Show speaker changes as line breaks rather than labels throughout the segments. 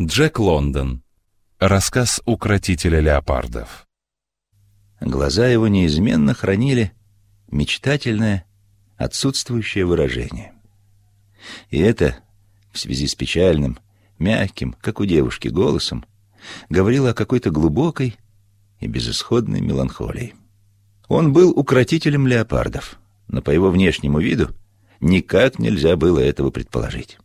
Джек Лондон. Рассказ укротителя леопардов.
Глаза его неизменно хранили мечтательное, отсутствующее выражение. И это, в связи с печальным, мягким, как у девушки, голосом, говорило о какой-то глубокой и безысходной меланхолии. Он был укротителем леопардов, но по его внешнему виду никак нельзя было этого предположить.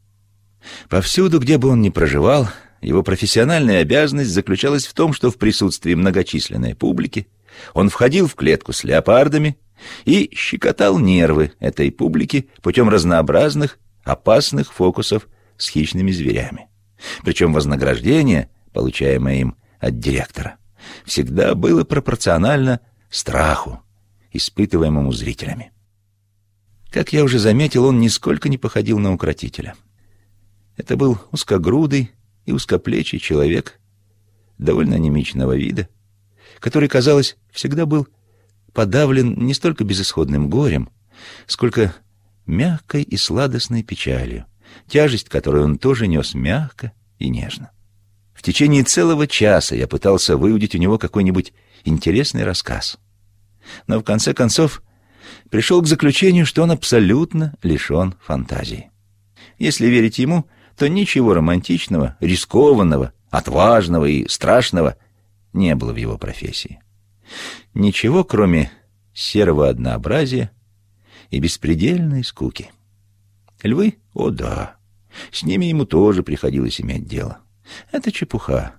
Повсюду, где бы он ни проживал, его профессиональная обязанность заключалась в том, что в присутствии многочисленной публики он входил в клетку с леопардами и щекотал нервы этой публики путем разнообразных опасных фокусов с хищными зверями. Причем вознаграждение, получаемое им от директора, всегда было пропорционально страху, испытываемому зрителями. Как я уже заметил, он нисколько не походил на укротителя. Это был узкогрудый и узкоплечий человек, довольно анемичного вида, который, казалось, всегда был подавлен не столько безысходным горем, сколько мягкой и сладостной печалью, тяжесть которой он тоже нес мягко и нежно. В течение целого часа я пытался выудить у него какой-нибудь интересный рассказ. Но в конце концов пришел к заключению, что он абсолютно лишен фантазии. Если верить ему, то ничего романтичного, рискованного, отважного и страшного не было в его профессии. Ничего, кроме серого однообразия и беспредельной скуки. Львы? О, да. С ними ему тоже приходилось иметь дело. Это чепуха.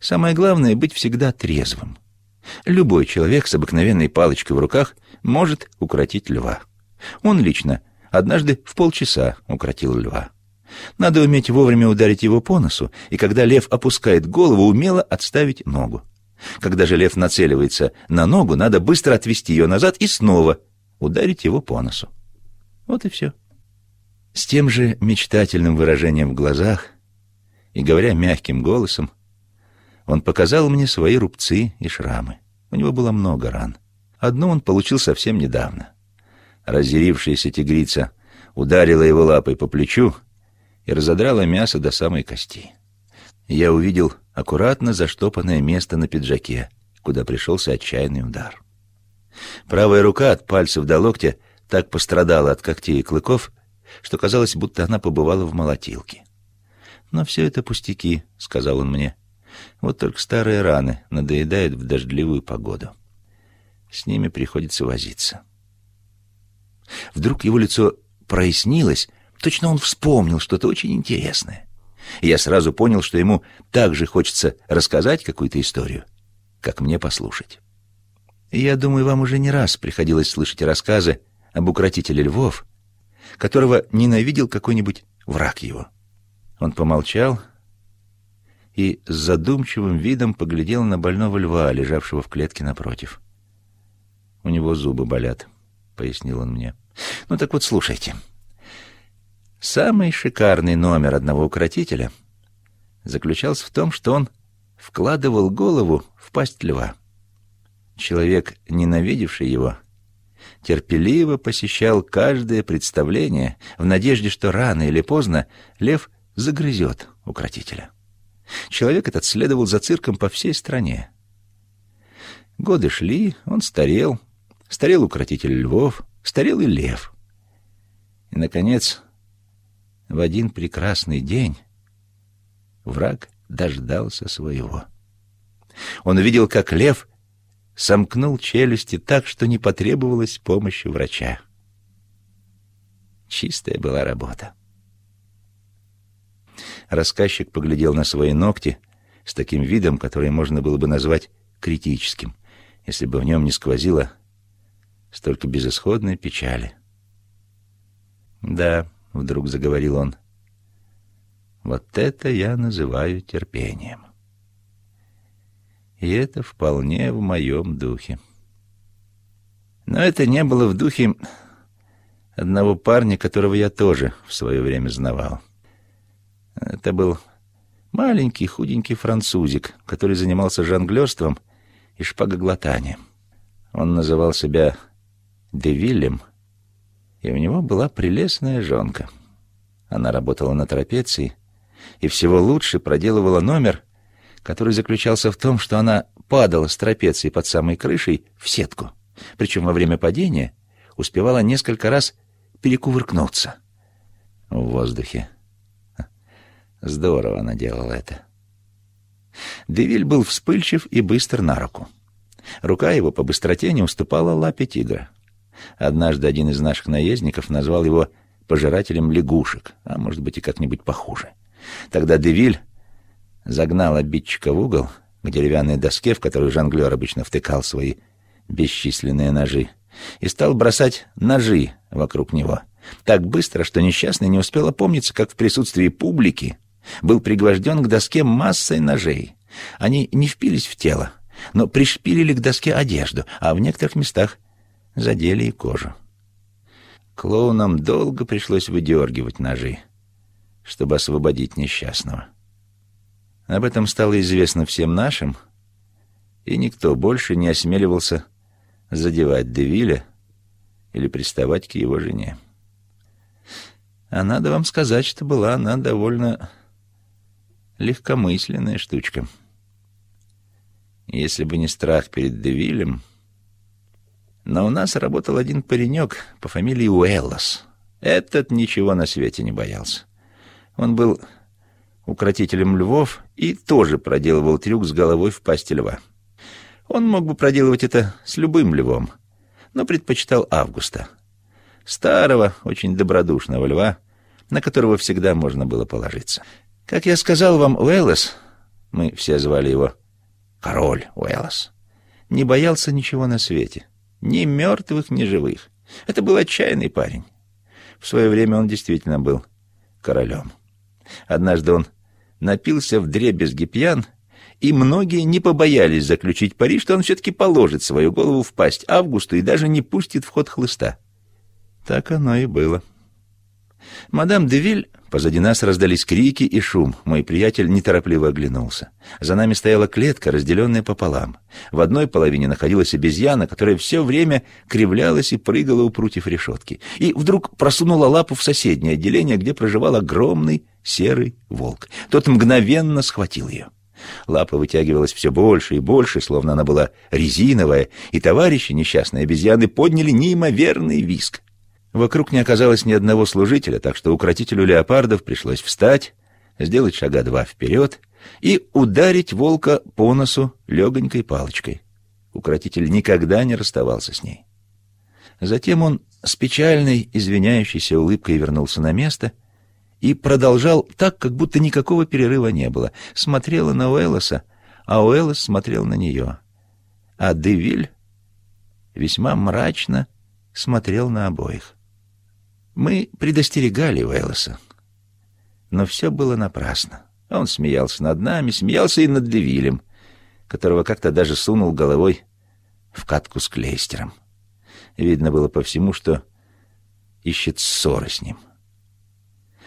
Самое главное — быть всегда трезвым. Любой человек с обыкновенной палочкой в руках может укротить льва. Он лично однажды в полчаса укротил льва. Надо уметь вовремя ударить его по носу, и когда лев опускает голову, умело отставить ногу. Когда же лев нацеливается на ногу, надо быстро отвести ее назад и снова ударить его по носу. Вот и все. С тем же мечтательным выражением в глазах и говоря мягким голосом, он показал мне свои рубцы и шрамы. У него было много ран. Одну он получил совсем недавно. Разъярившаяся тигрица ударила его лапой по плечу, и разодрала мясо до самой кости. Я увидел аккуратно заштопанное место на пиджаке, куда пришелся отчаянный удар. Правая рука от пальцев до локтя так пострадала от когтей и клыков, что казалось, будто она побывала в молотилке. «Но все это пустяки», — сказал он мне. «Вот только старые раны надоедают в дождливую погоду. С ними приходится возиться». Вдруг его лицо прояснилось, Точно он вспомнил что-то очень интересное. Я сразу понял, что ему так же хочется рассказать какую-то историю, как мне послушать. Я думаю, вам уже не раз приходилось слышать рассказы об укротителе львов, которого ненавидел какой-нибудь враг его. Он помолчал и с задумчивым видом поглядел на больного льва, лежавшего в клетке напротив. «У него зубы болят», — пояснил он мне. «Ну так вот, слушайте». Самый шикарный номер одного укротителя заключался в том, что он вкладывал голову в пасть льва. Человек, ненавидевший его, терпеливо посещал каждое представление в надежде, что рано или поздно лев загрызет укротителя. Человек этот следовал за цирком по всей стране. Годы шли, он старел, старел укротитель львов, старел и лев. И, наконец, в один прекрасный день враг дождался своего. Он увидел, как лев сомкнул челюсти так, что не потребовалась помощи врача. Чистая была работа. Рассказчик поглядел на свои ногти с таким видом, который можно было бы назвать критическим, если бы в нем не сквозило столько безысходной печали. Да, — вдруг заговорил он. «Вот это я называю терпением. И это вполне в моем духе. Но это не было в духе одного парня, которого я тоже в свое время знавал. Это был маленький худенький французик, который занимался жонглерством и шпагоглотанием. Он называл себя Девиллем и у него была прелестная жонка. Она работала на трапеции и всего лучше проделывала номер, который заключался в том, что она падала с трапеции под самой крышей в сетку, причем во время падения успевала несколько раз перекувыркнуться в воздухе. Здорово она делала это. Девиль был вспыльчив и быстр на руку. Рука его по быстроте не уступала лапе тигра. Однажды один из наших наездников назвал его пожирателем лягушек, а может быть и как-нибудь похуже. Тогда Девиль загнал обидчика в угол к деревянной доске, в которую жонглер обычно втыкал свои бесчисленные ножи, и стал бросать ножи вокруг него. Так быстро, что несчастный не успел опомниться, как в присутствии публики был пригвожден к доске массой ножей. Они не впились в тело, но пришпилили к доске одежду, а в некоторых местах задели и кожу. Клоунам долго пришлось выдергивать ножи, чтобы освободить несчастного. Об этом стало известно всем нашим, и никто больше не осмеливался задевать Девиля или приставать к его жене. А надо вам сказать, что была она довольно легкомысленная штучка. Если бы не страх перед Девилем... Но у нас работал один паренек по фамилии Уэллос. Этот ничего на свете не боялся. Он был укротителем львов и тоже проделывал трюк с головой в пасти льва. Он мог бы проделывать это с любым львом, но предпочитал Августа. Старого, очень добродушного льва, на которого всегда можно было положиться. Как я сказал вам, Уэллос, мы все звали его Король Уэллос, не боялся ничего на свете. Ни мертвых, ни живых. Это был отчаянный парень. В свое время он действительно был королем. Однажды он напился в дребезги пьян, и многие не побоялись заключить пари, что он все-таки положит свою голову в пасть Августу и даже не пустит в ход хлыста. Так оно и было. Мадам Девиль Позади нас раздались крики и шум. Мой приятель неторопливо оглянулся. За нами стояла клетка, разделенная пополам. В одной половине находилась обезьяна, которая все время кривлялась и прыгала у прутьев решетки. И вдруг просунула лапу в соседнее отделение, где проживал огромный серый волк. Тот мгновенно схватил ее. Лапа вытягивалась все больше и больше, словно она была резиновая, и товарищи несчастные обезьяны подняли неимоверный виск. Вокруг не оказалось ни одного служителя, так что укротителю леопардов пришлось встать, сделать шага два вперед и ударить волка по носу легонькой палочкой. Укротитель никогда не расставался с ней. Затем он с печальной, извиняющейся улыбкой вернулся на место и продолжал так, как будто никакого перерыва не было. Смотрела на Уэллоса, а Уэллос смотрел на нее. А Девиль весьма мрачно смотрел на обоих. Мы предостерегали Уэллоса, но все было напрасно. Он смеялся над нами, смеялся и над Девилем, которого как-то даже сунул головой в катку с клейстером. Видно было по всему, что ищет ссоры с ним.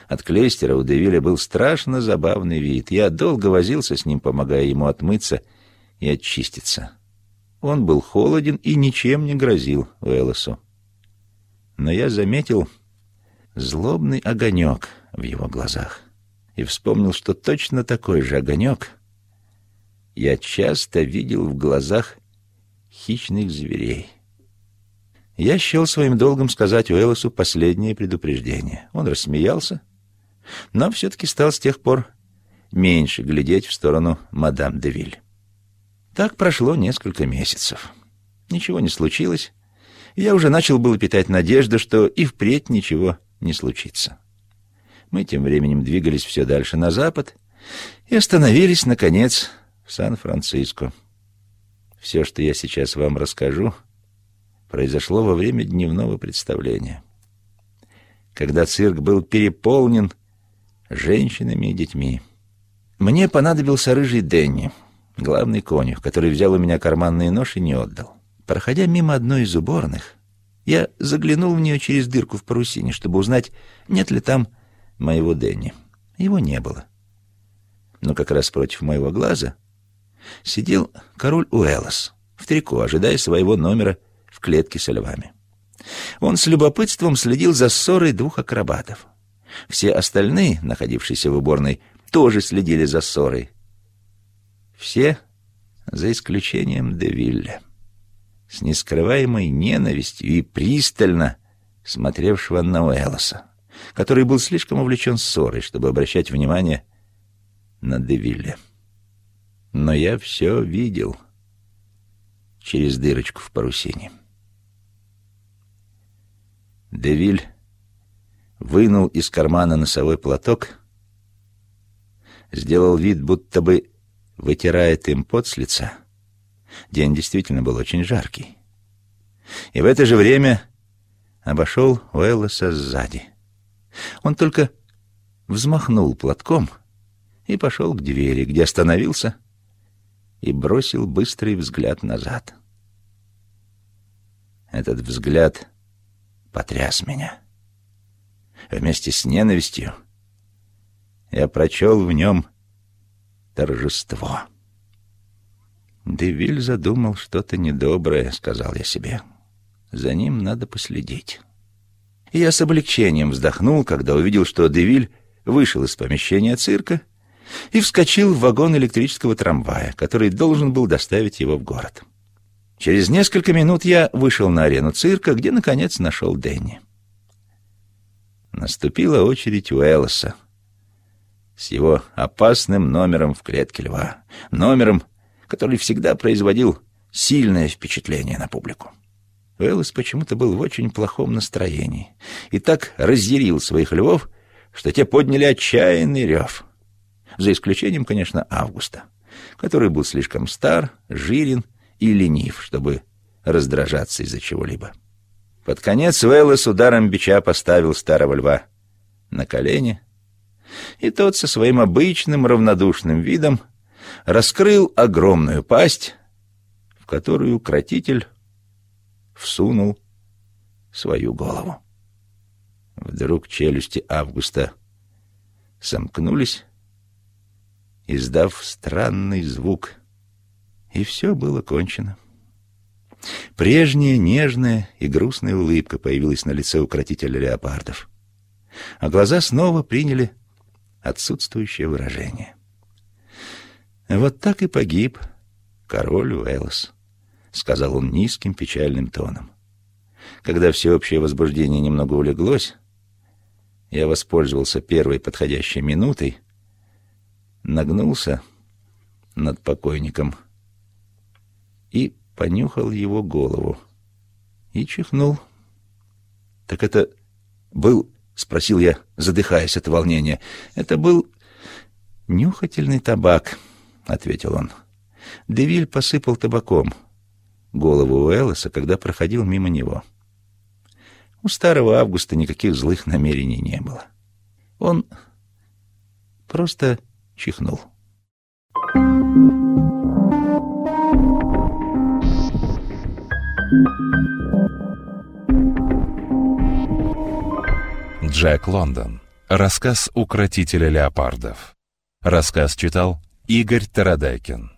От клейстера у Девиля был страшно забавный вид. Я долго возился с ним, помогая ему отмыться и очиститься. Он был холоден и ничем не грозил Уэллосу. Но я заметил злобный огонек в его глазах и вспомнил, что точно такой же огонек я часто видел в глазах хищных зверей. Я счел своим долгом сказать Уэллосу последнее предупреждение. Он рассмеялся, но все-таки стал с тех пор меньше глядеть в сторону мадам де Виль. Так прошло несколько месяцев. Ничего не случилось, я уже начал было питать надежду, что и впредь ничего не случится. Мы тем временем двигались все дальше на запад и остановились, наконец, в Сан-Франциско. Все, что я сейчас вам расскажу, произошло во время дневного представления, когда цирк был переполнен женщинами и детьми. Мне понадобился рыжий Дэнни, главный конюх, который взял у меня карманный нож и не отдал. Проходя мимо одной из уборных, я заглянул в нее через дырку в парусине, чтобы узнать, нет ли там моего Дэнни. Его не было. Но как раз против моего глаза сидел король Уэллос в трико, ожидая своего номера в клетке со львами. Он с любопытством следил за ссорой двух акробатов. Все остальные, находившиеся в уборной, тоже следили за ссорой. Все, за исключением Девилля, с нескрываемой ненавистью и пристально смотревшего на Уэллоса, который был слишком увлечен ссорой, чтобы обращать внимание на Девилля. Но я все видел через дырочку в парусине. Девиль вынул из кармана носовой платок, сделал вид, будто бы вытирает им пот с лица. День действительно был очень жаркий. И в это же время обошел Уэллоса сзади. Он только взмахнул платком и пошел к двери, где остановился и бросил быстрый взгляд назад. Этот взгляд потряс меня. Вместе с ненавистью я прочел в нем торжество. Девиль задумал что-то недоброе, сказал я себе. За ним надо последить. И я с облегчением вздохнул, когда увидел, что Девиль вышел из помещения цирка и вскочил в вагон электрического трамвая, который должен был доставить его в город. Через несколько минут я вышел на арену цирка, где, наконец, нашел Дэнни. Наступила очередь Уэллса с его опасным номером в клетке льва. Номером, который всегда производил сильное впечатление на публику. Уэллс почему-то был в очень плохом настроении и так разъярил своих львов, что те подняли отчаянный рев. За исключением, конечно, Августа, который был слишком стар, жирен и ленив, чтобы раздражаться из-за чего-либо. Под конец Уэллс ударом бича поставил старого льва на колени, и тот со своим обычным равнодушным видом раскрыл огромную пасть, в которую кратитель всунул свою голову. Вдруг челюсти Августа сомкнулись, издав странный звук, и все было кончено. Прежняя нежная и грустная улыбка появилась на лице укротителя леопардов, а глаза снова приняли отсутствующее выражение. Вот так и погиб король Уэллс, сказал он низким печальным тоном. Когда всеобщее возбуждение немного улеглось, я воспользовался первой подходящей минутой, нагнулся над покойником и понюхал его голову и чихнул. Так это был, спросил я, задыхаясь от волнения. Это был нюхательный табак, ответил он. Девиль посыпал табаком голову Уэллоса, когда проходил мимо него. У старого Августа никаких злых намерений не было. Он просто чихнул.
Джек Лондон. Рассказ укротителя леопардов. Рассказ читал Игорь Тарадайкин.